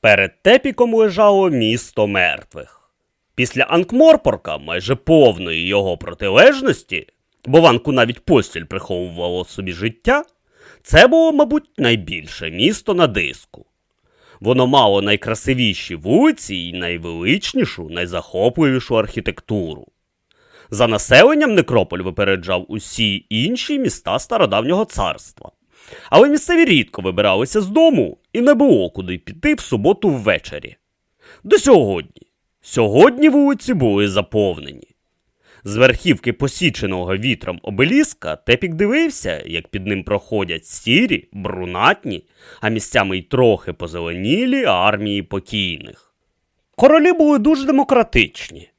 Перед тепіком лежало місто мертвих. Після Анкморпорка, майже повної його протилежності, бо ванку навіть постіль приховувало собі життя, це було, мабуть, найбільше місто на диску. Воно мало найкрасивіші вулиці і найвеличнішу, найзахопливішу архітектуру. За населенням Некрополь випереджав усі інші міста стародавнього царства. Але місцеві рідко вибиралися з дому і не було куди піти в суботу ввечері. До сьогодні. Сьогодні вулиці були заповнені. З верхівки посіченого вітром обеліска Тепік дивився, як під ним проходять сірі, брунатні, а місцями й трохи позеленілі армії покійних. Королі були дуже демократичні.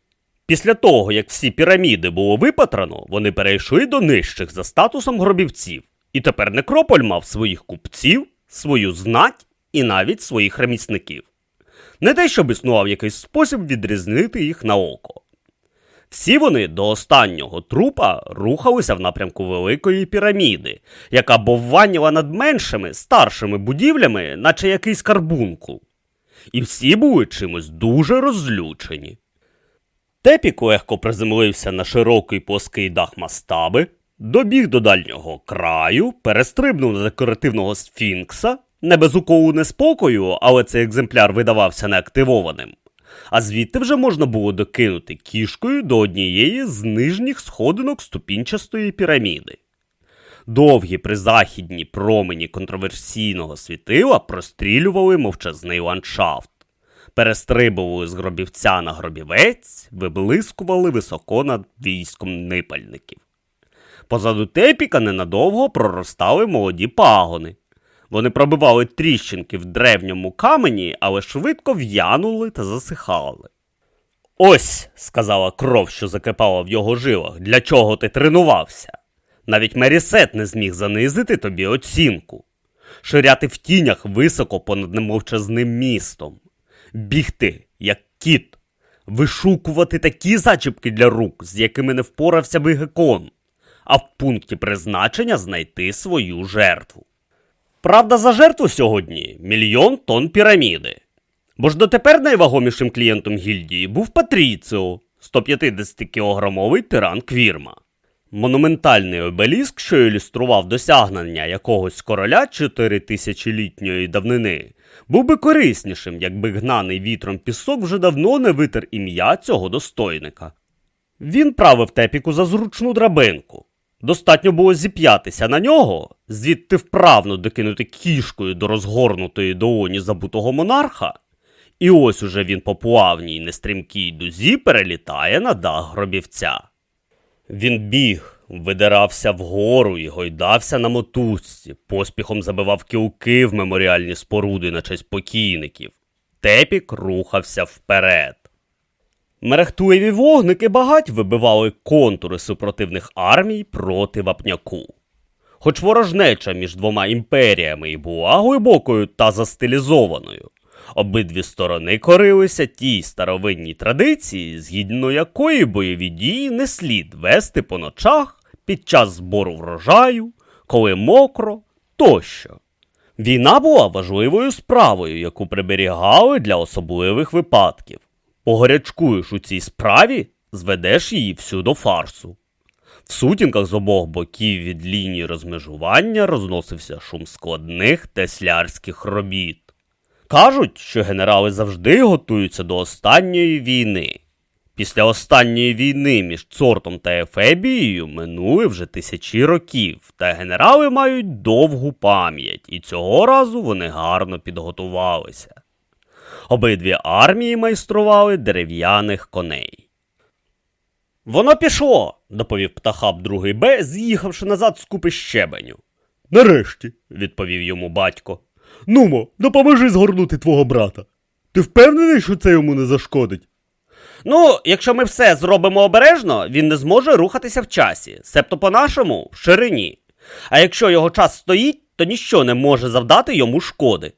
Після того, як всі піраміди було випатрано, вони перейшли до нижчих за статусом гробівців. І тепер Некрополь мав своїх купців, свою знать і навіть своїх ремісників. Не те, щоб існував якийсь спосіб відрізнити їх на око. Всі вони до останнього трупа рухалися в напрямку Великої піраміди, яка бовваніла над меншими, старшими будівлями, наче якийсь карбункул. І всі були чимось дуже розлючені. Тепік легко приземлився на широкий плоский дах мастаби, добіг до дальнього краю, перестрибнув на декоративного сфінкса, не без уколу неспокою, але цей екземпляр видавався неактивованим. А звідти вже можна було докинути кішкою до однієї з нижніх сходинок ступінчастої піраміди. Довгі призахідні промені контроверсійного світила прострілювали мовчазний ландшафт, перестрибували з гробівця на гробівець, виблискували високо над військом нипальників. Позаду тепіка ненадовго проростали молоді пагони. Вони пробивали тріщинки в древньому камені, але швидко в'янули та засихали. Ось, сказала кров, що закипала в його жилах, для чого ти тренувався. Навіть Мерісет не зміг занизити тобі оцінку, ширяти в тінях високо понад немовчазним містом, бігти, як кіт, вишукувати такі зачіпки для рук, з якими не впорався би гекон, а в пункті призначення знайти свою жертву. Правда, за жертву сьогодні мільйон тонн піраміди. Бо ж дотепер найвагомішим клієнтом гільдії був Патріціо, 150-кілограмовий тиран Квірма. Монументальний обеліск, що ілюстрував досягнення якогось короля чотиритисячолітньої давнини, був би кориснішим, якби гнаний вітром пісок вже давно не витер ім'я цього достойника. Він правив тепіку за зручну драбинку. Достатньо було зіп'ятися на нього, звідти вправно докинути кішкою до розгорнутої долоні забутого монарха, і ось уже він по плавній нестрімкій дузі перелітає на дах гробівця. Він біг, видирався вгору і гойдався на мотузці, поспіхом забивав кілки в меморіальні споруди на честь покійників. Тепік рухався вперед. Мерехтливі вогники багать вибивали контури супротивних армій проти вапняку. Хоч ворожнеча між двома імперіями і була глибокою та застилізованою, обидві сторони корилися тій старовинній традиції, згідно якої бойові дії не слід вести по ночах під час збору врожаю, коли мокро тощо. Війна була важливою справою, яку приберігали для особливих випадків. Погорячкуєш у цій справі, зведеш її всю до фарсу. В сутінках з обох боків від лінії розмежування розносився шум складних теслярських робіт. Кажуть, що генерали завжди готуються до останньої війни. Після останньої війни між Цортом та Ефебією минули вже тисячі років, та генерали мають довгу пам'ять, і цього разу вони гарно підготувалися. Обидві армії майстрували дерев'яних коней. Воно пішло, доповів птахаб другий Б, з'їхавши назад з купи щебеню. Нарешті, відповів йому батько. Нумо, допоможи згорнути твого брата. Ти впевнений, що це йому не зашкодить? Ну, якщо ми все зробимо обережно, він не зможе рухатися в часі, себто по-нашому в ширині. А якщо його час стоїть, то ніщо не може завдати йому шкоди.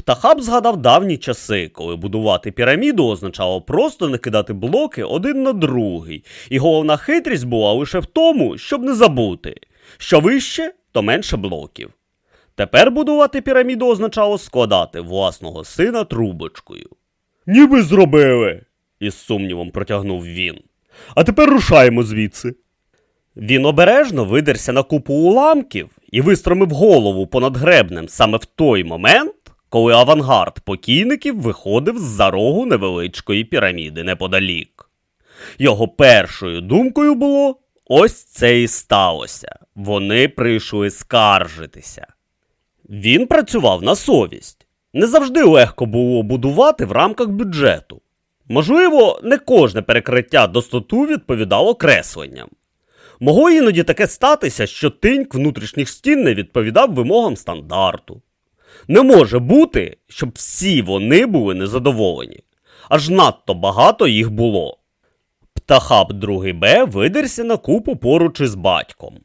Птахаб згадав давні часи, коли будувати піраміду означало просто не кидати блоки один на другий, і головна хитрість була лише в тому, щоб не забути, що вище, то менше блоків. Тепер будувати піраміду означало складати власного сина трубочкою. Ніби зробили. Із сумнівом протягнув він. А тепер рушаємо звідси. Він обережно видерся на купу уламків і вистромив голову понад гребнем саме в той момент, коли авангард покійників виходив з-за рогу невеличкої піраміди неподалік. Його першою думкою було ось це і сталося. Вони прийшли скаржитися. Він працював на совість. Не завжди легко було будувати в рамках бюджету. Можливо, не кожне перекриття достоту відповідало кресленням. Могло іноді таке статися, що тиньк внутрішніх стін не відповідав вимогам стандарту. Не може бути, щоб всі вони були незадоволені. Аж надто багато їх було. Птахап 2 Б видерся на купу поруч із батьком.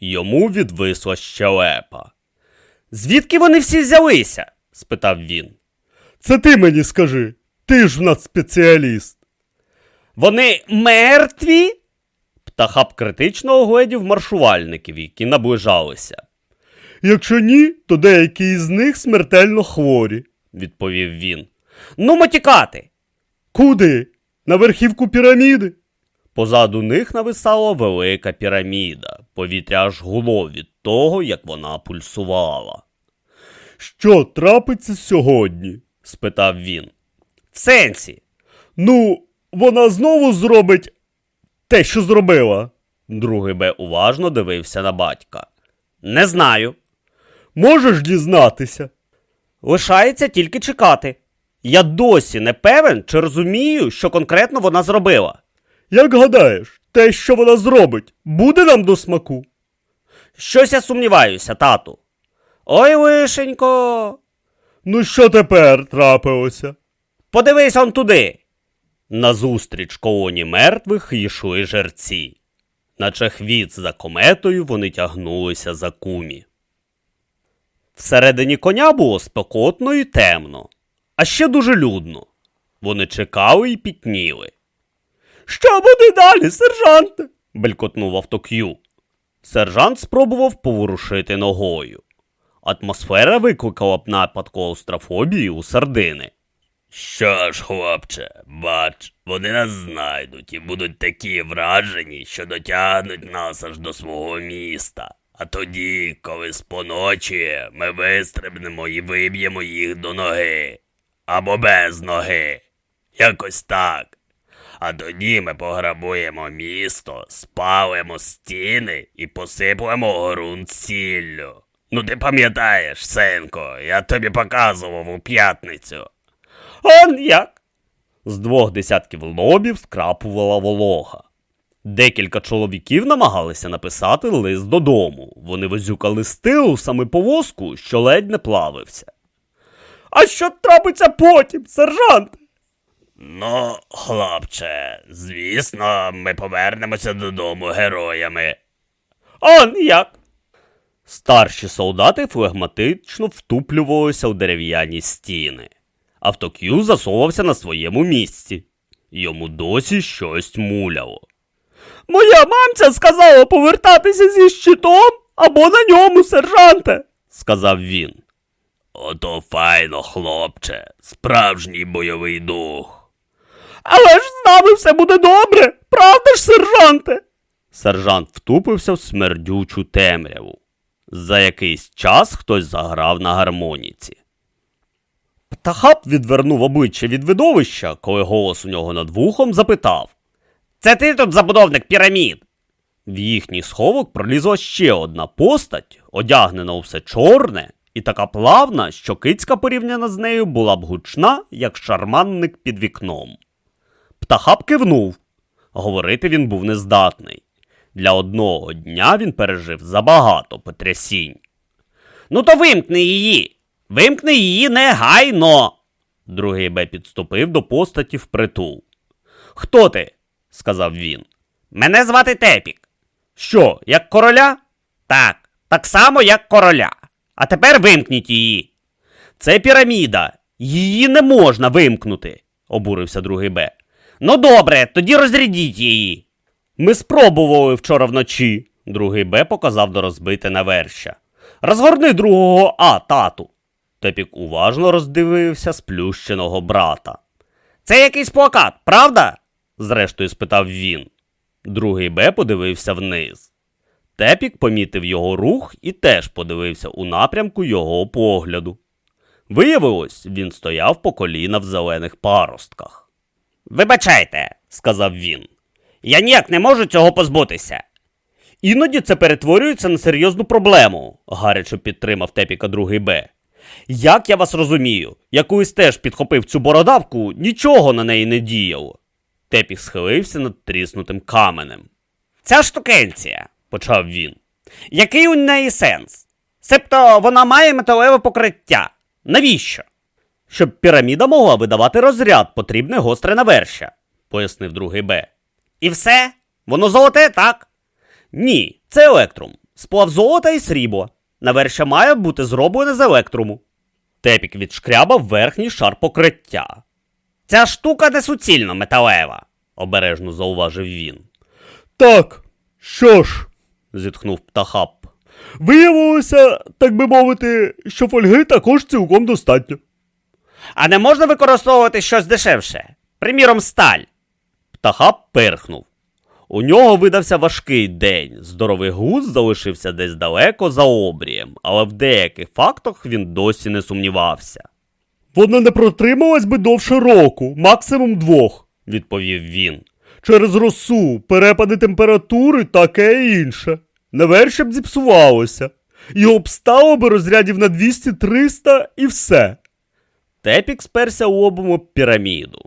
Йому відвисла щелепа. Звідки вони всі взялися? спитав він. Це ти мені скажи. Ти ж в нас спеціаліст. Вони мертві? Птахап критично огледів маршувальників, які наближалися, Якщо ні, то деякі із них смертельно хворі. відповів він. Ну, матікати. Куди? На верхівку піраміди? Позаду них нависала велика піраміда. Повітря аж гуло від того, як вона пульсувала. Що трапиться сьогодні? спитав він. В сенсі. Ну, вона знову зробить те, що зробила. Другий Б уважно дивився на батька. Не знаю. Можеш дізнатися? Лишається тільки чекати. Я досі не певен, чи розумію, що конкретно вона зробила. Як гадаєш, те, що вона зробить, буде нам до смаку? Щось я сумніваюся, тату. Ой, лишенько. Ну що тепер трапилося? Подивись он туди. Назустріч колоні мертвих йшли жерці. Наче хвіт за кометою вони тягнулися за кумі. Всередині коня було спекотно і темно, а ще дуже людно. Вони чекали і пітніли. Що буде далі, сержанте? белькотнув авток'ю. Сержант спробував поворушити ногою. Атмосфера викликала б напад клаустрофобії у сардини. Що ж, хлопче, бач, вони нас знайдуть і будуть такі вражені, що дотягнуть нас аж до свого міста. А тоді, коли споночі, ми вистрибнемо і виб'ємо їх до ноги. Або без ноги. Якось так. А тоді ми пограбуємо місто, спалимо стіни і посиплемо ґрунт сіллю. Ну ти пам'ятаєш, синко, я тобі показував у п'ятницю. Он як? З двох десятків лобів скрапувала волога. Декілька чоловіків намагалися написати лист додому. Вони возюкали стилу саме повозку, що ледь не плавився. А що трапиться потім, сержант? Ну, хлопче, звісно, ми повернемося додому героями. Он як? Старші солдати флегматично втуплювалися у дерев'яні стіни. Авток'ю засовався на своєму місці. Йому досі щось муляло. Моя мамця сказала повертатися зі щитом або на ньому, сержанте. сказав він. Ото файно, хлопче, справжній бойовий дух. Але ж з нами все буде добре, правда ж, сержанте? Сержант втупився в смердючу темряву. За якийсь час хтось заграв на гармоніці. Птахап відвернув обличчя від видовища, коли голос у нього над вухом запитав Це ти тут забудовник пірамід? В їхній сховок пролізла ще одна постать, одягнена у все чорне, і така плавна, що кицька порівняна з нею була б гучна, як шарманник під вікном. Птахап кивнув. Говорити він був нездатний. Для одного дня він пережив забагато потрясінь. Ну, то вимкни її. Вимкни її негайно. Другий Б підступив до постаті впритул. Хто ти? Сказав він. Мене звати Тепік. Що, як короля? Так, так само, як короля. А тепер вимкніть її. Це піраміда. Її не можна вимкнути, обурився другий Б. Ну добре, тоді розрядіть її. Ми спробували вчора вночі, другий Б показав до розбите наверща. Розгорни другого А, тату. Тепік уважно роздивився сплющеного брата. Це якийсь плакат, правда? Зрештою спитав він. Другий Б подивився вниз. Тепік помітив його рух і теж подивився у напрямку його погляду. Виявилось, він стояв по коліна в зелених паростках. Вибачайте, сказав він. Я ніяк не можу цього позбутися. Іноді це перетворюється на серйозну проблему, гаряче підтримав Тепіка другий Б. Як я вас розумію, я колись теж підхопив цю бородавку, нічого на неї не діяло. Тепік схилився над тріснутим каменем. Ця штукенція, почав він. Який у неї сенс? Себто вона має металеве покриття. Навіщо? Щоб піраміда могла видавати розряд, потрібне гостре навершя, пояснив другий Б. І все? Воно золоте, так? Ні, це електрум. Сплав золота і срібла. Навершя має бути зроблене з електруму. Тепік відшкрябав верхній шар покриття. Ця штука не суцільно металева, обережно зауважив він. Так, що ж, зітхнув птахап. виявилося, так би мовити, що фольги також цілком достатньо. А не можна використовувати щось дешевше? Приміром, сталь. Птахап перхнув. У нього видався важкий день. Здоровий гуз залишився десь далеко за обрієм, але в деяких фактах він досі не сумнівався, Вона не протрималась би довше року, максимум двох. відповів він. Через росу, перепади температури, таке і інше. Наверше б зіпсувалося. Його б стало би розрядів на 200-300 і все. Тепік сперся лобом об піраміду.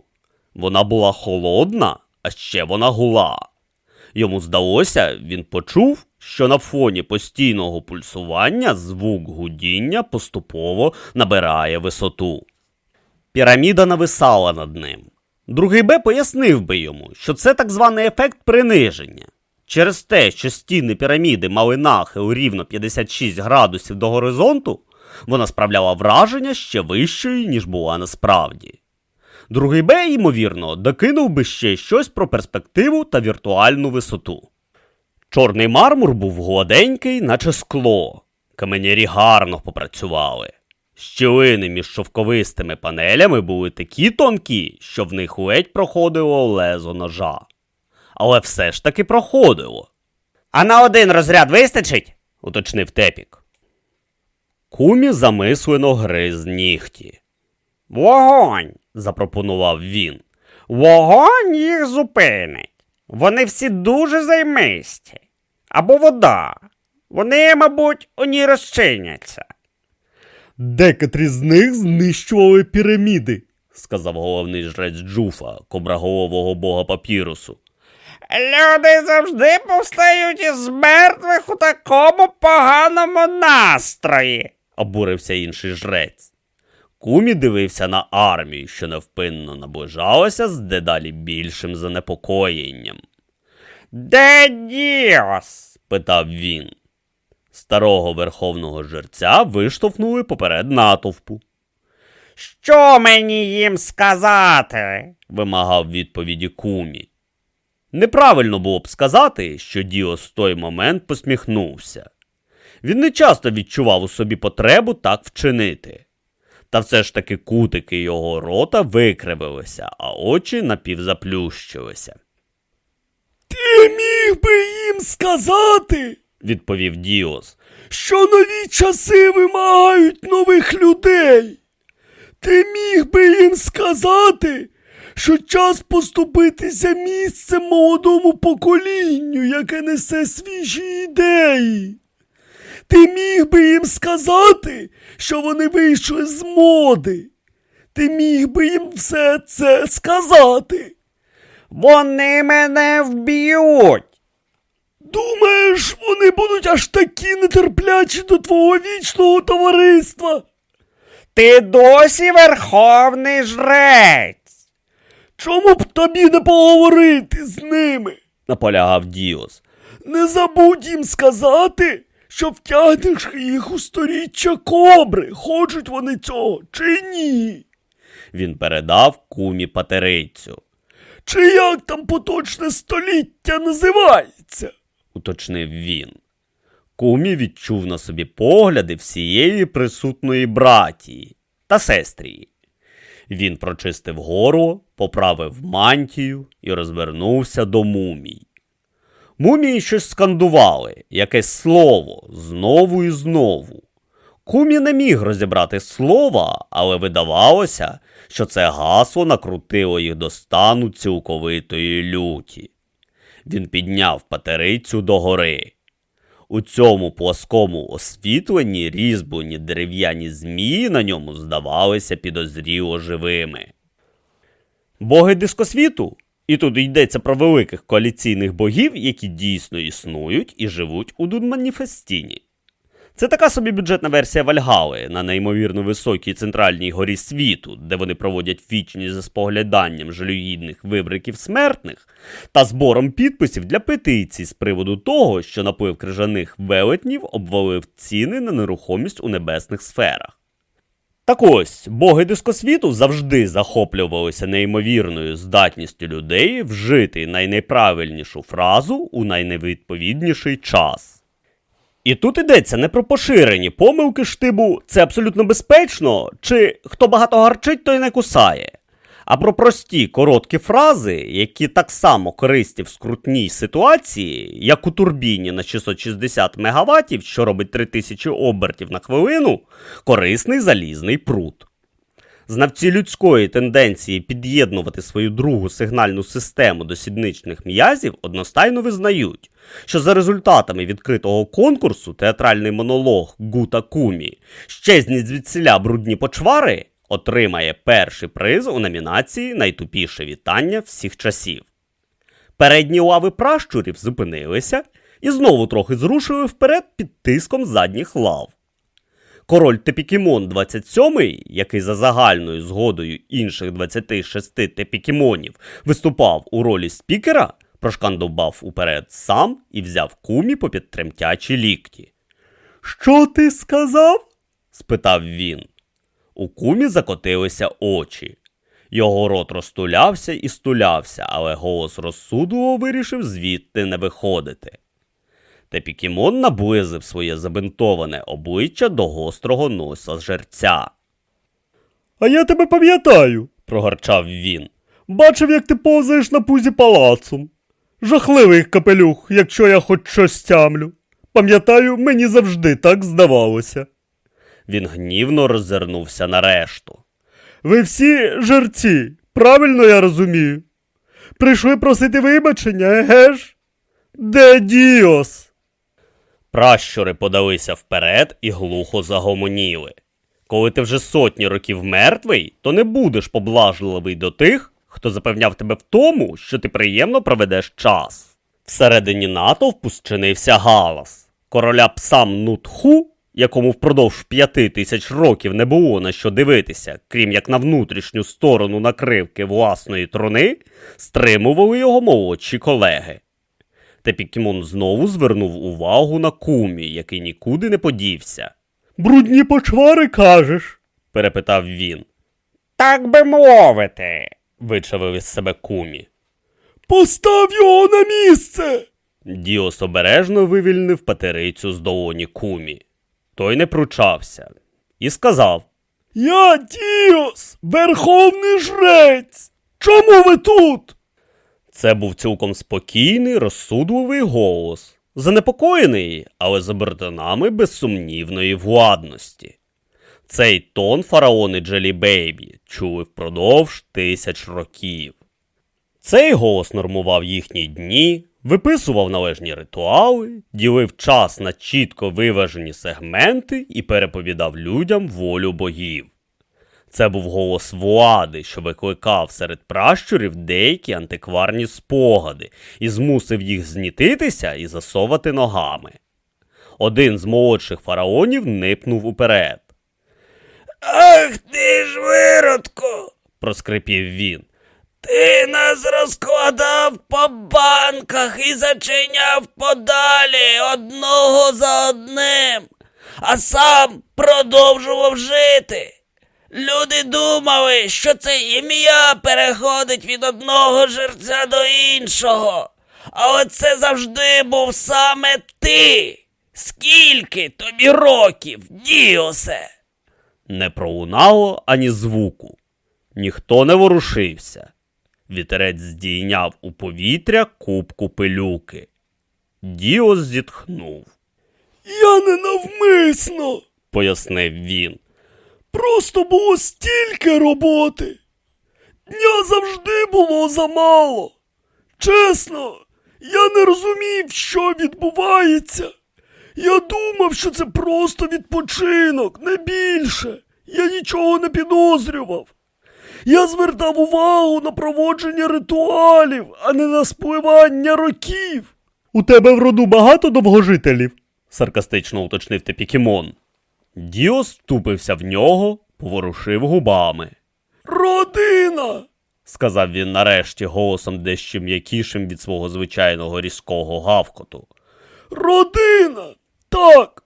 Вона була холодна, а ще вона гула. Йому здалося, він почув, що на фоні постійного пульсування звук гудіння поступово набирає висоту. Піраміда нависала над ним. Другий Б пояснив би йому, що це так званий ефект приниження. Через те, що стіни піраміди мали нахил рівно 56 градусів до горизонту, вона справляла враження ще вищою, ніж була насправді. Другий Б, ймовірно, докинув би ще щось про перспективу та віртуальну висоту. Чорний мармур був гладенький, наче скло. Каменярі гарно попрацювали. Щілини між шовковистими панелями були такі тонкі, що в них ледь проходило лезо ножа. Але все ж таки проходило. А на один розряд вистачить? уточнив Тепік. Кумі замислено гриз нігті. Вогонь, запропонував він. Вогонь їх зупинить. Вони всі дуже займисті. Або вода. Вони, мабуть, у ній розчиняться, Декотрі з них знищували піраміди. сказав головний жрець Джуфа, кобраголового бога папірусу. Люди завжди повстають із мертвих у такому поганому настрої. обурився інший жрець. Кумі дивився на армію, що невпинно наближалася з дедалі більшим занепокоєнням. Де Діос? питав він. Старого верховного жерця виштовхнули поперед натовпу. Що мені їм сказати? вимагав відповіді кумі. Неправильно було б сказати, що Діос в той момент посміхнувся. Він не часто відчував у собі потребу так вчинити. Та все ж таки кутики його рота викривилися, а очі напівзаплющилися. Ти міг би їм сказати, Відповів Діос. що нові часи вимагають нових людей. Ти міг би їм сказати, що час поступитися місцем молодому поколінню, яке несе свіжі ідеї. Ти міг би їм сказати, що вони вийшли з моди. Ти міг би їм все це сказати. Вони мене вб'ють. Думаєш, вони будуть аж такі нетерплячі до твого вічного товариства? Ти досі верховний жрець. Чому б тобі не поговорити з ними? наполягав Діос. Не забудь їм сказати, що втягнеш їх у сторіччя кобри. Хочуть вони цього чи ні? Він передав кумі патерицю, Чи як там поточне століття називається? Уточнив він. Кумі відчув на собі погляди всієї присутної братії та сестрії. Він прочистив горло, поправив мантію і розвернувся до мумій. Мумії щось скандували, якесь слово знову і знову. Кумі не міг розібрати слова, але видавалося, що це гасло накрутило їх до стану цілковитої люті. Він підняв патерицю догори. У цьому плоскому освітленні різьблені дерев'яні змії на ньому здавалися підозріло живими. Боги дискосвіту, і тут йдеться про великих коаліційних богів, які дійсно існують і живуть у Дунманіфестіні. Це така собі бюджетна версія Вальгали на неймовірно високій центральній горі світу, де вони проводять вічність за спогляданням жалюгідних вибриків смертних та збором підписів для петицій з приводу того, що наплив крижаних велетнів обвалив ціни на нерухомість у небесних сферах. Так ось, боги дискосвіту завжди захоплювалися неймовірною здатністю людей вжити найнеправильнішу фразу у найневідповідніший час. І тут йдеться не про поширені помилки штибу це абсолютно безпечно, чи хто багато гарчить, той не кусає, а про прості короткі фрази, які так само користі в скрутній ситуації, як у турбіні на 660 МВт, що робить 3000 обертів на хвилину, корисний залізний прут. Знавці людської тенденції під'єднувати свою другу сигнальну систему до сідничних м'язів одностайно визнають, що за результатами відкритого конкурсу театральний монолог Гута Кумі Щезніть звідсіля брудні почвари отримає перший приз у номінації Найтупіше вітання всіх часів. Передні лави пращурів зупинилися і знову трохи зрушили вперед під тиском задніх лав. Король Тепікімон 27, який за загальною згодою інших 26 тепікімонів виступав у ролі спікера, прошкандував уперед сам і взяв кумі по підтремтячі лікті. Що ти сказав? спитав він. У кумі закотилися очі. Його рот розтулявся і стулявся, але голос розсудливо вирішив звідти не виходити. Тепікімон наблизив своє забинтоване обличчя до гострого носа жерця. А я тебе пам'ятаю, прогорчав він. Бачив, як ти повзаєш на пузі палацом. Жахливий капелюх, якщо я хоч щось тямлю. Пам'ятаю, мені завжди так здавалося. Він гнівно роззирнувся на решту. Ви всі жерці, правильно я розумію. Прийшли просити вибачення, еге ж? Де Діос? Пращури подалися вперед і глухо загомоніли. Коли ти вже сотні років мертвий, то не будеш поблажливий до тих, хто запевняв тебе в тому, що ти приємно проведеш час. Всередині натовпу зчинився галас. Короля псам Нутху, якому впродовж п'яти тисяч років не було на що дивитися, крім як на внутрішню сторону накривки власної трони, стримували його молодші колеги. Тепікімон знову звернув увагу на кумі, який нікуди не подівся. Брудні почвари кажеш? перепитав він. Так би мовити. Вичавив із себе кумі. Постав його на місце. Діос обережно вивільнив патерицю з долоні кумі. Той не пручався і сказав: Я Діос, верховний жрець. Чому ви тут? Це був цілком спокійний, розсудливий голос, занепокоєний, але з обертонами безсумнівної владності. Цей тон фараони Джелі Бейбі чули впродовж тисяч років. Цей голос нормував їхні дні, виписував належні ритуали, ділив час на чітко виважені сегменти і переповідав людям волю богів. Це був голос влади, що викликав серед пращурів деякі антикварні спогади і змусив їх знітитися і засовати ногами. Один з молодших фараонів нипнув уперед. Ах ти ж виродко. Проскрипів він. Ти нас розкладав по банках і зачиняв подалі одного за одним, а сам продовжував жити. Люди думали, що це ім'я переходить від одного жерця до іншого. Але це завжди був саме ти. Скільки тобі років, Діосе? Не пролунало ані звуку. Ніхто не ворушився. Вітерець здійняв у повітря кубку пилюки. Діос зітхнув, Я не навмисно. пояснив він. Просто було стільки роботи. Дня завжди було замало. Чесно, я не розумів, що відбувається. Я думав, що це просто відпочинок, не більше. Я нічого не підозрював. Я звертав увагу на проводження ритуалів, а не на спливання років. У тебе в роду багато довгожителів? саркастично уточнив Тепікімон. Діос втупився в нього, поворушив губами. Родина! сказав він нарешті голосом дещо м'якішим від свого звичайного різкого гавкоту. Родина! Так.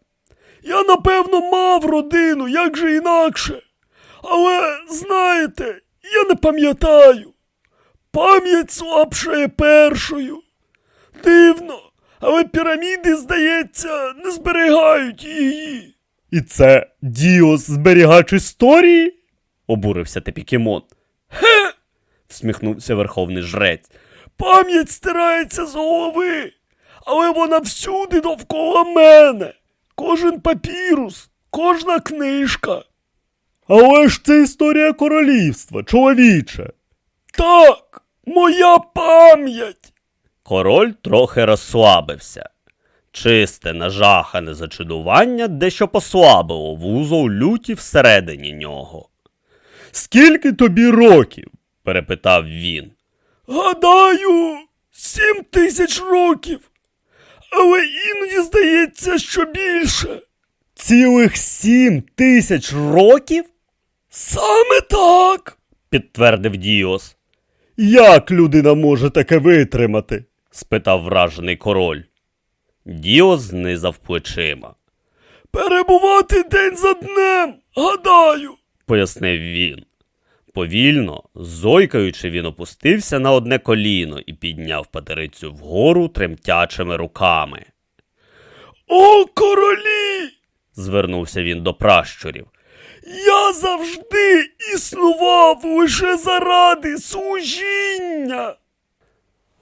Я напевно мав родину, як же інакше. Але, знаєте, я не пам'ятаю. Пам'ять слабшає першою. Дивно, але піраміди, здається, не зберігають її. І це Діос зберігач історії? обурився Тепікімон. Хе! всміхнувся верховний жрець. Пам'ять стирається з голови, але вона всюди довкола мене. Кожен папірус, кожна книжка. Але ж це історія королівства, чоловіче. Так, моя пам'ять. Король трохи розслабився. Чисте, нажахане зачудування дещо послабило вузол люті всередині нього. Скільки тобі років? перепитав він. Гадаю, сім тисяч років. Але іноді здається, що більше. Цілих сім тисяч років? Саме так. підтвердив Діос. Як людина може таке витримати? спитав вражений король. Діос знизав плечима, Перебувати день за днем, гадаю. пояснив він. Повільно, зойкаючи, він опустився на одне коліно і підняв патерицю вгору тремтячими руками. О, королі! Звернувся він до пращурів. Я завжди існував лише заради служіння.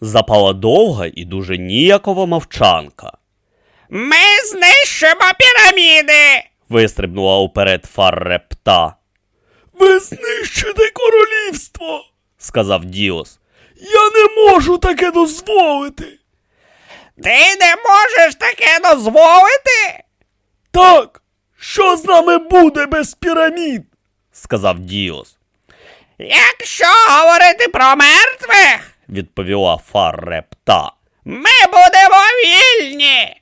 Запала довга і дуже ніякова мовчанка. Ми знищимо піраміди. Вистрибнула уперед Фар-ре-пта, Ви знищите королівство. сказав Діос. Я не можу таке дозволити. Ти не можеш таке дозволити? Так, що з нами буде без пірамід? сказав Діос. Якщо говорити про мертвих, відповіла фаррепта. ми будемо вільні.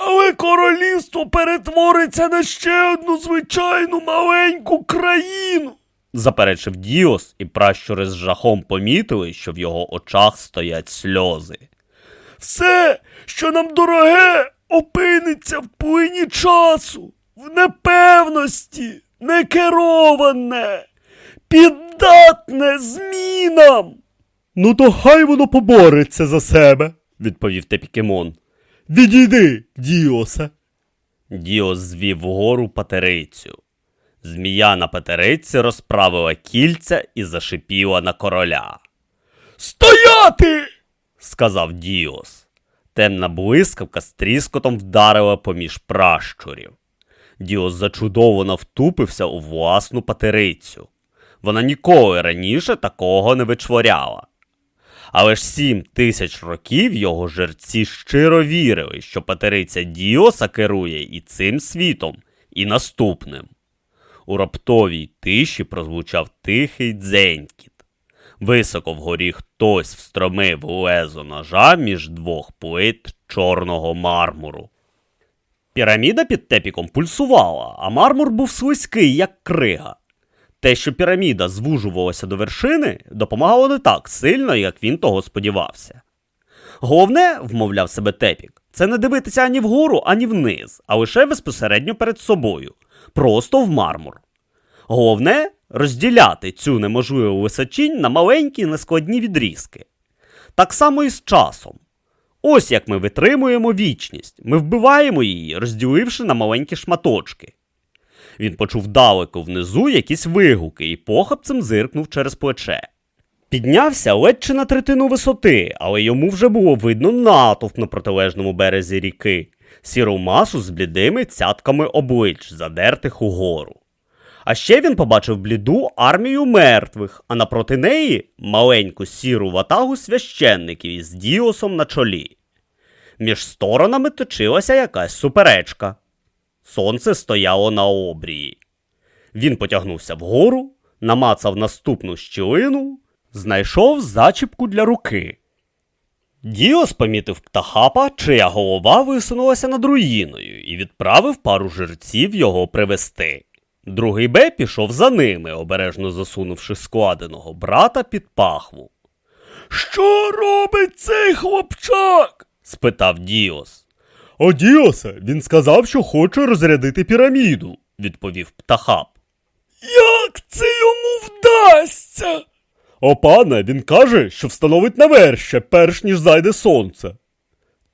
Але королівство перетвориться на ще одну звичайну маленьку країну. Заперечив Діос, і пращури з жахом помітили, що в його очах стоять сльози. Все, що нам дороге, опиниться в плині часу, в непевності, некероване, піддатне змінам. Ну, то хай воно побореться за себе, відповів Тепікемон. Відійди, Діосе. Діос звів вгору патерицю. Змія на патериці розправила кільця і зашипіла на короля. Стояти! сказав Діос. Темна блискавка з тріскотом вдарила поміж пращурів. Діос зачудовано втупився у власну патерицю. Вона ніколи раніше такого не вичворяла. Але ж сім тисяч років його жерці щиро вірили, що патериця Діоса керує і цим світом, і наступним. У раптовій тиші прозвучав тихий дзенькіт. Високо вгорі хтось встромив лезо ножа між двох плит чорного мармуру. Піраміда під тепіком пульсувала, а мармур був слизький, як крига. Те, що піраміда звужувалася до вершини, допомагало не так сильно, як він того сподівався. Головне, вмовляв себе тепік, це не дивитися ані вгору, ані вниз, а лише безпосередньо перед собою, просто в мармур. Головне розділяти цю неможливу височінь на маленькі нескладні відрізки. Так само і з часом. Ось як ми витримуємо вічність. Ми вбиваємо її, розділивши на маленькі шматочки. Він почув далеко внизу якісь вигуки і похапцем зиркнув через плече. Піднявся ледь чи на третину висоти, але йому вже було видно натовп на протилежному березі ріки, сіру масу з блідими цятками облич, задертих угору. А ще він побачив бліду армію мертвих, а напроти неї маленьку сіру ватагу священників із діосом на чолі. Між сторонами точилася якась суперечка. Сонце стояло на обрії. Він потягнувся вгору, намацав наступну щілину, знайшов зачіпку для руки. Діос помітив птахапа, чия голова висунулася над руїною, і відправив пару жерців його привести. Другий Б пішов за ними, обережно засунувши складеного брата під пахву. Що робить цей хлопчак? спитав Діос. О, Діосе, він сказав, що хоче розрядити піраміду, відповів Птахап. Як це йому вдасться? О, пане, він каже, що встановить навершє, перш ніж зайде сонце.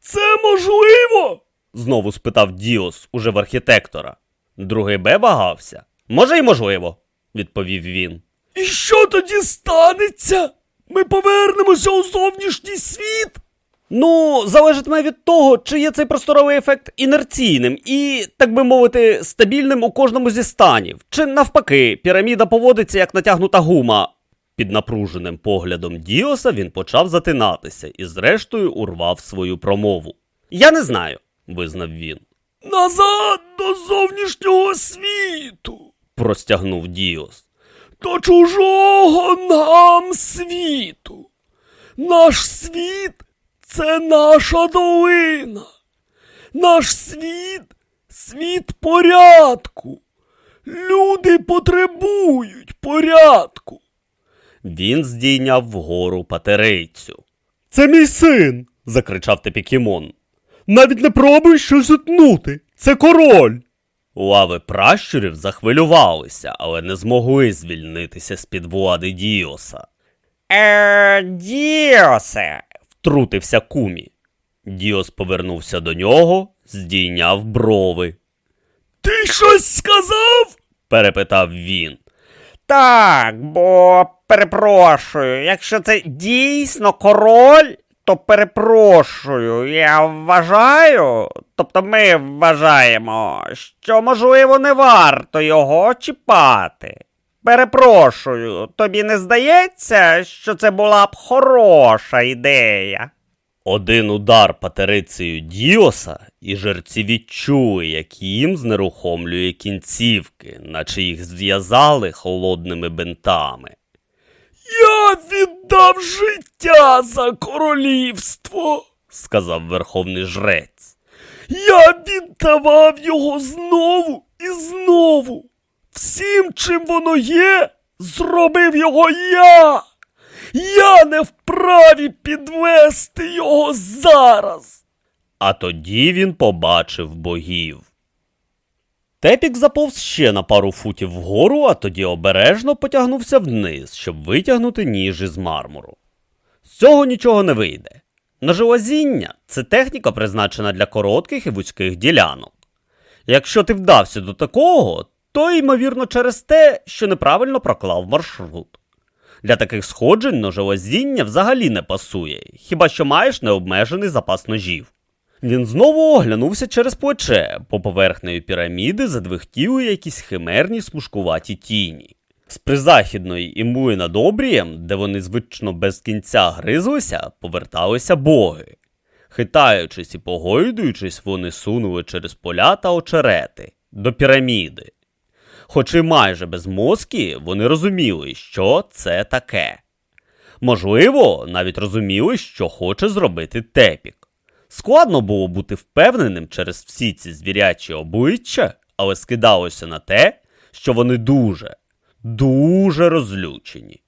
Це можливо? знову спитав Діос уже в архітектора. Другий Б вагався. Може, й можливо, відповів він. І що тоді станеться? Ми повернемося у зовнішній світ? Ну, залежатиме від того, чи є цей просторовий ефект інерційним і, так би мовити, стабільним у кожному зі станів, чи навпаки, піраміда поводиться як натягнута гума. Під напруженим поглядом Діоса він почав затинатися і, зрештою, урвав свою промову. Я не знаю, визнав він. Назад до зовнішнього світу, Простягнув Діос. до чужого нам світу. Наш світ це наша долина. Наш світ світ порядку. Люди потребують порядку. Він здійняв вгору патерицю. Це мій син. закричав Тепікімон. Навіть не пробуй щось утнути. Це король. Лави пращурів захвилювалися, але не змогли звільнитися з-під влади Діоса. Е, Діосе. Втрутився кумі. Діос повернувся до нього, здійняв брови. Ти щось сказав? Перепитав він. Так, бо перепрошую, якщо це дійсно король, то перепрошую, я вважаю, тобто ми вважаємо, що, можливо, не варто його чіпати. Перепрошую, тобі не здається, що це була б хороша ідея? Один удар патерицею Діоса, і жерці відчули, як їм знерухомлює кінцівки, наче їх зв'язали холодними бинтами. Я віддав життя за королівство. сказав верховний жрець. Я віддавав його знову і знову. Всім, чим воно є, зробив його я. Я не вправі підвести його зараз. А тоді він побачив богів. Тепік заповз ще на пару футів вгору, а тоді обережно потягнувся вниз, щоб витягнути ніж із мармуру. З цього нічого не вийде. Ножелазіння це техніка, призначена для коротких і вузьких ділянок. Якщо ти вдався до такого, то ймовірно через те, що неправильно проклав маршрут. Для таких сходжень ножелазіння взагалі не пасує, хіба що маєш необмежений запас ножів. Він знову оглянувся через плече, по поверхнею піраміди задвихтіли якісь химерні смужкуваті тіні. З призахідної імуї над обрієм, де вони звично без кінця гризлися, поверталися боги. Хитаючись і погойдуючись, вони сунули через поля та очерети до піраміди. Хоч і майже без мозки, вони розуміли, що це таке. Можливо, навіть розуміли, що хоче зробити тепік. Складно було бути впевненим через всі ці звірячі обличчя, але скидалося на те, що вони дуже, дуже розлючені.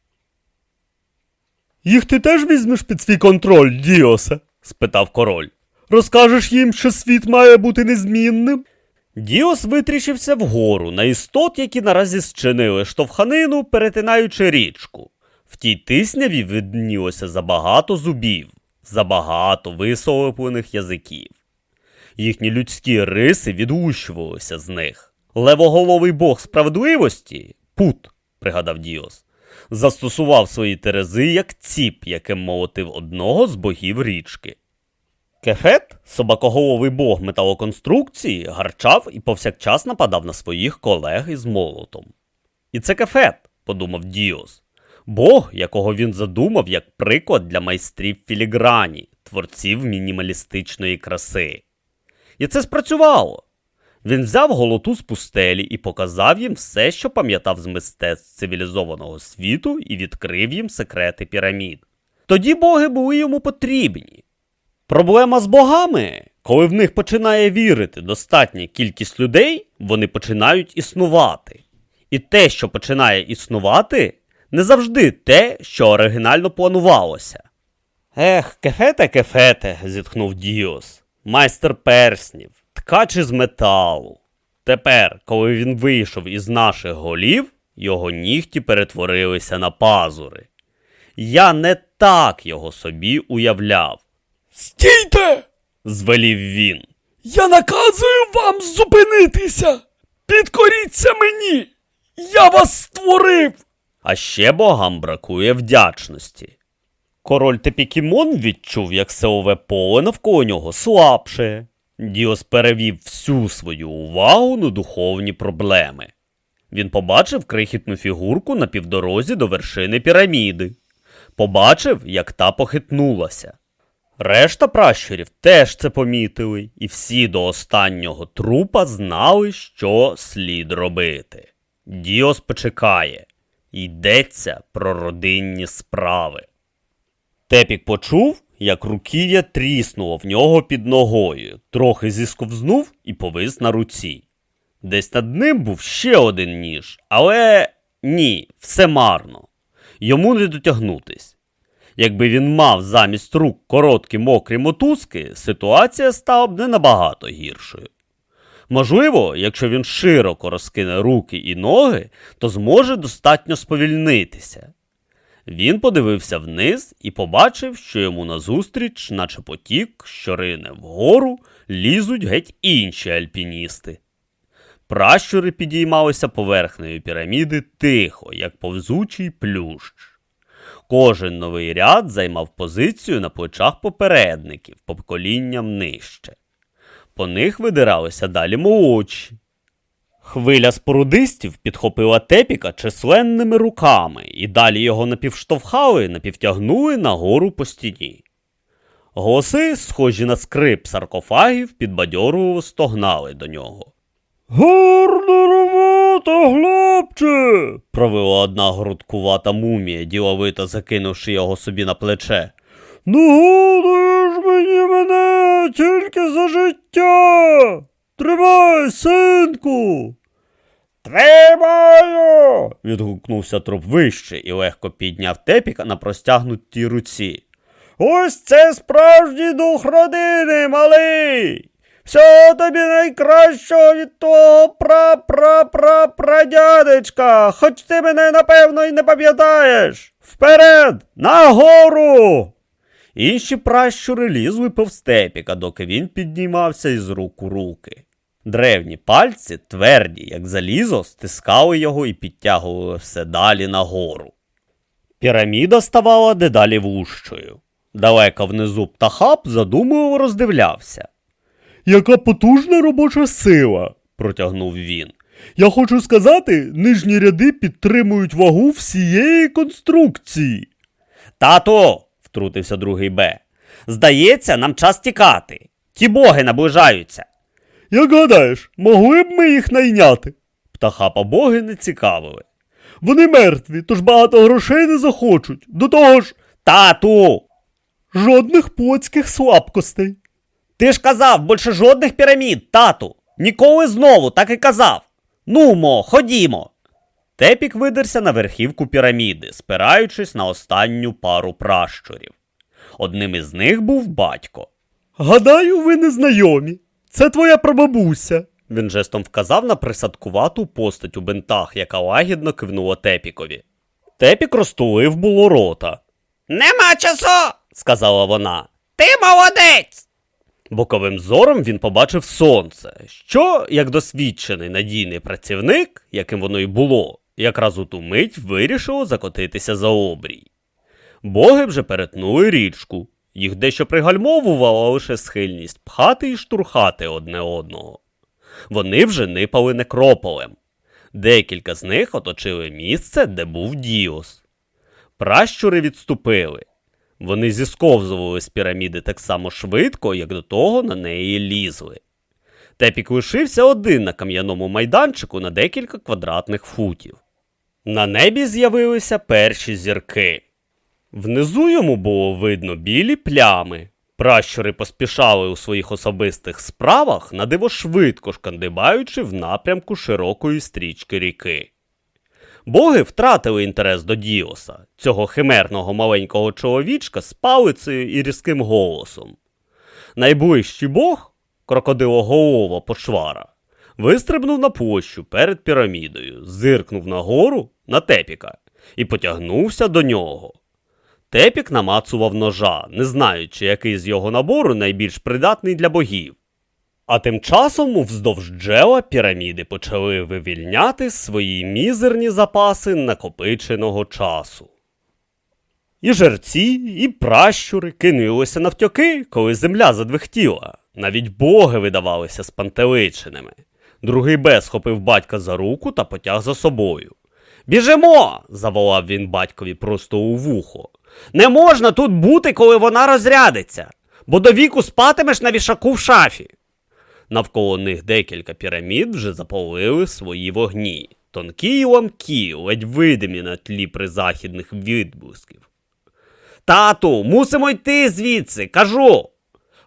Їх ти теж візьмеш під свій контроль, Діосе? спитав король. Розкажеш їм, що світ має бути незмінним? Діос витріщився вгору на істот, які наразі зчинили штовханину, перетинаючи річку. В тій тисняві виднілося забагато зубів. забагато висовоплених язиків. Їхні людські риси відлущувалися з них. Левоголовий бог справедливості, Пут, пригадав Діос, застосував свої терези як ціп, яким молотив одного з богів річки. Кефет, собакоголовий бог металоконструкції, гарчав і повсякчас нападав на своїх колег із молотом. І це Кефет, подумав Діос, бог, якого він задумав як приклад для майстрів філіграні, творців мінімалістичної краси. І це спрацювало. Він взяв голоту з пустелі і показав їм все, що пам'ятав з мистецтв цивілізованого світу, і відкрив їм секрети пірамід. Тоді боги були йому потрібні. Проблема з богами, коли в них починає вірити достатня кількість людей, вони починають існувати. І те, що починає існувати, не завжди те, що оригінально планувалося. Ех, кефете, кефете, зітхнув Діос, майстер перснів, ткач із металу. Тепер, коли він вийшов із наших голів, його нігті перетворилися на пазури. Я не так його собі уявляв, Стійте! звелів він. Я наказую вам зупинитися! Підкоріться мені! Я вас створив! А ще богам бракує вдячності. Король Тепікімон відчув, як силове поле навколо нього слабшає. Діос перевів всю свою увагу на духовні проблеми. Він побачив крихітну фігурку на півдорозі до вершини піраміди. Побачив, як та похитнулася. Решта пращурів теж це помітили, і всі до останнього трупа знали, що слід робити. Діос почекає. Йдеться про родинні справи. Тепік почув, як руків'я тріснуло в нього під ногою, трохи зісковзнув і повис на руці. Десь над ним був ще один ніж, але ні, все марно. Йому не дотягнутись. Якби він мав замість рук короткі мокрі мотузки, ситуація стала б не набагато гіршою. Можливо, якщо він широко розкине руки і ноги, то зможе достатньо сповільнитися. Він подивився вниз і побачив, що йому назустріч, наче потік, що рине вгору, лізуть геть інші альпіністи. Пращури підіймалися поверхнею піраміди тихо, як повзучий плющ. Кожен новий ряд займав позицію на плечах попередників поколінням нижче. По них видиралися далі молодші. Хвиля спорудистів підхопила тепіка численними руками і далі його напівштовхали, напівтягнули нагору по стіні. Голоси, схожі на скрип саркофагів, підбадьорливо стогнали до нього. Гарна робота, хлопче. провила одна грудкувата мумія, діловито закинувши його собі на плече. Нагодуєш мені мене тільки за життя. Тримай, синку. Тримаю! відгукнувся труп вище і легко підняв тепіка на простягнутій руці. Ось це справжній дух родини, малий! Всього тобі найкращого від твого пра-пра-пра-прадядечка, хоч ти мене напевно й не пам'ятаєш. Вперед, нагору! Інші пращури лізли повз тепіка, доки він піднімався із рук у руки. Древні пальці, тверді, як залізо, стискали його і підтягували все далі нагору. Піраміда ставала дедалі вущою. Далеко внизу птахап задумливо роздивлявся. Яка потужна робоча сила, протягнув він. Я хочу сказати, нижні ряди підтримують вагу всієї конструкції. Тато, втрутився другий Б. Здається, нам час тікати. Ті боги наближаються. Як гадаєш, могли б ми їх найняти? Птахапа боги не цікавили. Вони мертві, тож багато грошей не захочуть. До того ж. Тату. Жодних плотських слабкостей. Ти ж казав, більше жодних пірамід, тату. Ніколи знову так і казав. Нумо, ходімо. Тепік видерся на верхівку піраміди, спираючись на останню пару пращурів. Одним із них був батько. Гадаю, ви не знайомі. Це твоя прабабуся. Він жестом вказав на присадкувату постать у бинтах, яка лагідно кивнула Тепікові. Тепік розтулив було рота. Нема часу! сказала вона. Ти молодець! Боковим зором він побачив сонце, що, як досвідчений надійний працівник, яким воно й було, якраз у ту мить вирішило закотитися за обрій. Боги вже перетнули річку, їх дещо пригальмовувала лише схильність пхати і штурхати одне одного. Вони вже нипали некрополем. Декілька з них оточили місце, де був Діос. Пращури відступили. Вони зісковзували з піраміди так само швидко, як до того на неї лізли. Тепік лишився один на кам'яному майданчику на декілька квадратних футів. На небі з'явилися перші зірки. Внизу йому було видно білі плями. Пращури поспішали у своїх особистих справах, надиво швидко шкандибаючи в напрямку широкої стрічки ріки. Боги втратили інтерес до Діоса, цього химерного маленького чоловічка з палицею і різким голосом. Найближчий бог, крокодилоголова почвара, вистрибнув на площу перед пірамідою, зиркнув нагору на тепіка і потягнувся до нього. Тепік намацував ножа, не знаючи, який з його набору найбільш придатний для богів. А тим часом вздовж джела піраміди почали вивільняти свої мізерні запаси накопиченого часу. І жерці, і пращури кинулися навтьоки, коли земля задвихтіла. Навіть боги видавалися спантеличеними. Другий Б схопив батька за руку та потяг за собою. Біжимо! заволав він батькові просто у вухо. Не можна тут бути, коли вона розрядиться, бо до віку спатимеш на вішаку в шафі. Навколо них декілька пірамід вже запалили свої вогні, тонкі й ламкі, ледь видимі на тлі призахідних відблисків. Тату, мусимо йти звідси, кажу.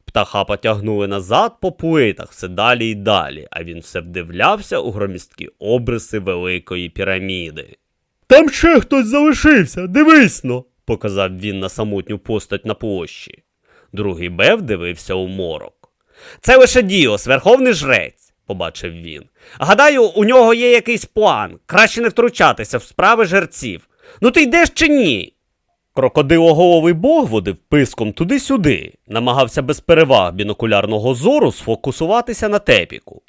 Птаха потягнули назад по плитах все далі й далі, а він все вдивлявся у громісткі обриси великої піраміди. Там ще хтось залишився, дивись но. показав він на самотню постать на площі. Другий Бев дивився у морок. Це лише Діос, верховний жрець, побачив він. Гадаю, у нього є якийсь план. Краще не втручатися в справи жерців. Ну ти йдеш чи ні? Крокодилоголовий бог водив писком туди-сюди, намагався без переваг бінокулярного зору сфокусуватися на тепіку.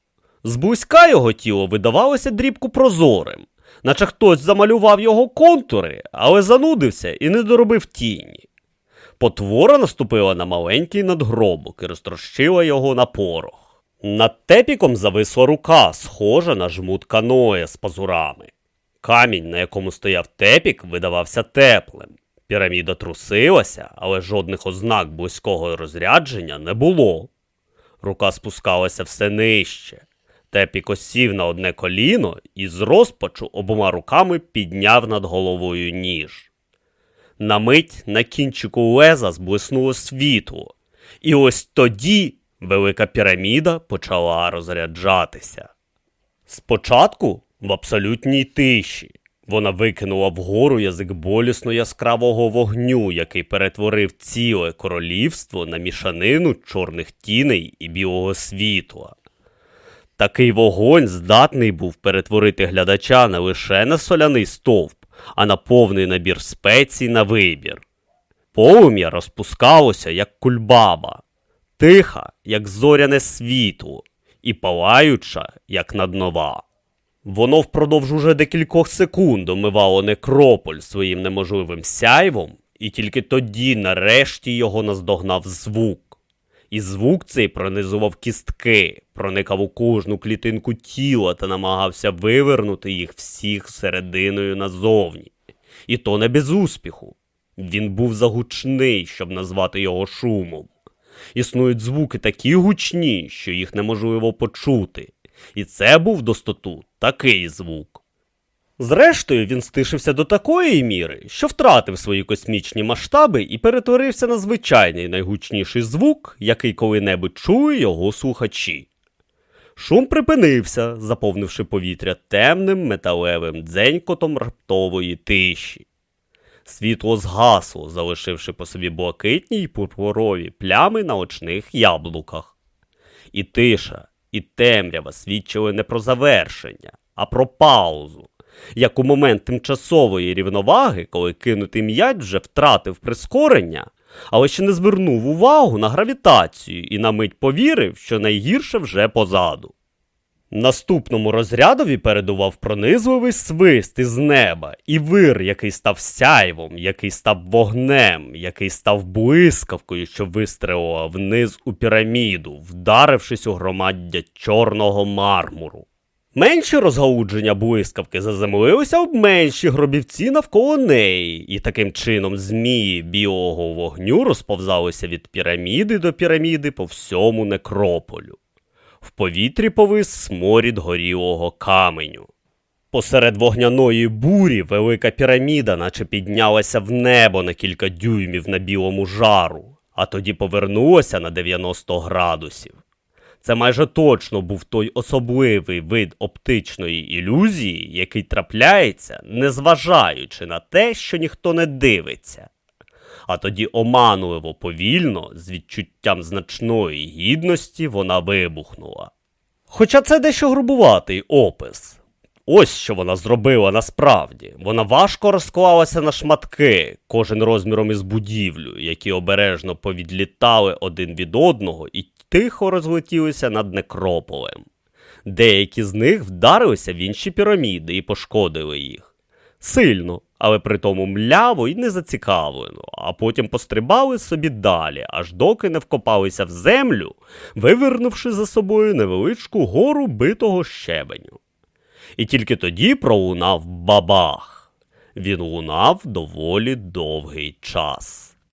Зблизька його тіло видавалося дрібку прозорим, наче хтось замалював його контури, але занудився і не доробив тіні. Потвора наступила на маленький надгробок і розтрощила його на порох. Над тепіком зависла рука, схожа на жмут каноя з пазурами. Камінь, на якому стояв тепік, видавався теплим. Піраміда трусилася, але жодних ознак близького розрядження не було. Рука спускалася все нижче. Тепік осів на одне коліно і з розпачу обома руками підняв над головою ніж. На мить на кінчику леза зблиснуло світло, і ось тоді велика піраміда почала розряджатися. Спочатку в абсолютній тиші вона викинула вгору язик болісно яскравого вогню, який перетворив ціле королівство на мішанину чорних тіней і білого світла. Такий вогонь здатний був перетворити глядача не лише на соляний стовп, а на повний набір спецій на вибір. Полум'я розпускалося, як кульбаба, тиха, як зоряне світло, і палаюча, як наднова. Воно впродовж уже декількох секунд омивало некрополь своїм неможливим сяйвом, і тільки тоді нарешті його наздогнав звук. І звук цей пронизував кістки, проникав у кожну клітинку тіла та намагався вивернути їх всіх серединою назовні. І то не без успіху. Він був загучний, щоб назвати його шумом. Існують звуки такі гучні, що їх неможливо почути. І це був достоту такий звук. Зрештою, він стишився до такої міри, що втратив свої космічні масштаби і перетворився на звичайний найгучніший звук, який коли-небудь чує його слухачі. Шум припинився, заповнивши повітря темним металевим дзенькотом раптової тиші. Світло згасло, залишивши по собі блакитні й пурпурові плями на очних яблуках. І тиша, і темрява свідчили не про завершення, а про паузу, як у момент тимчасової рівноваги, коли кинутий м'яч вже втратив прискорення, але ще не звернув увагу на гравітацію і на мить повірив, що найгірше вже позаду. Наступному розрядові передував пронизливий свист із неба, і вир, який став сяйвом, який став вогнем, який став блискавкою, що вистрелила вниз у піраміду, вдарившись у громаддя чорного мармуру. Менші розгалудження блискавки заземлилися об менші гробівці навколо неї, і таким чином змії білого вогню розповзалися від піраміди до піраміди по всьому некрополю. В повітрі повис сморід горілого каменю. Посеред вогняної бурі велика піраміда, наче піднялася в небо на кілька дюймів на білому жару, а тоді повернулася на 90 градусів. Це майже точно був той особливий вид оптичної ілюзії, який трапляється, незважаючи на те, що ніхто не дивиться. А тоді оманливо повільно, з відчуттям значної гідності, вона вибухнула. Хоча це дещо грубуватий опис. Ось що вона зробила насправді. Вона важко розклалася на шматки, кожен розміром із будівлю, які обережно повідлітали один від одного і тихо розлетілися над некрополем. Деякі з них вдарилися в інші піраміди і пошкодили їх. Сильно, але при тому мляво і незацікавлено, а потім пострибали собі далі, аж доки не вкопалися в землю, вивернувши за собою невеличку гору битого щебеню. І тільки тоді пролунав бабах. Він лунав доволі довгий час.